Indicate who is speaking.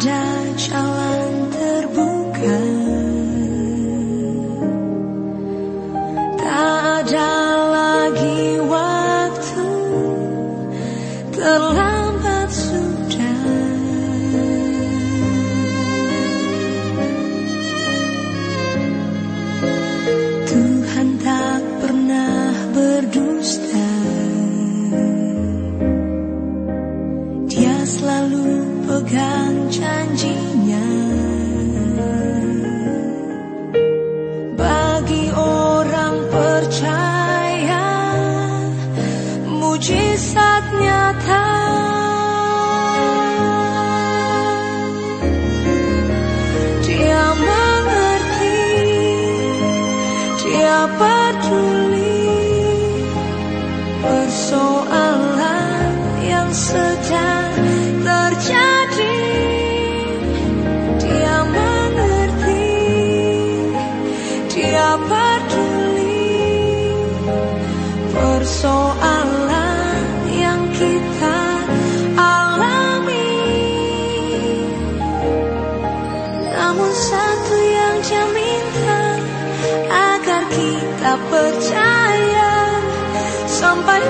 Speaker 1: down. selalu pegang janjinya. persoalan yang kita alami. Namun satu yang minta agar kita percaya sampai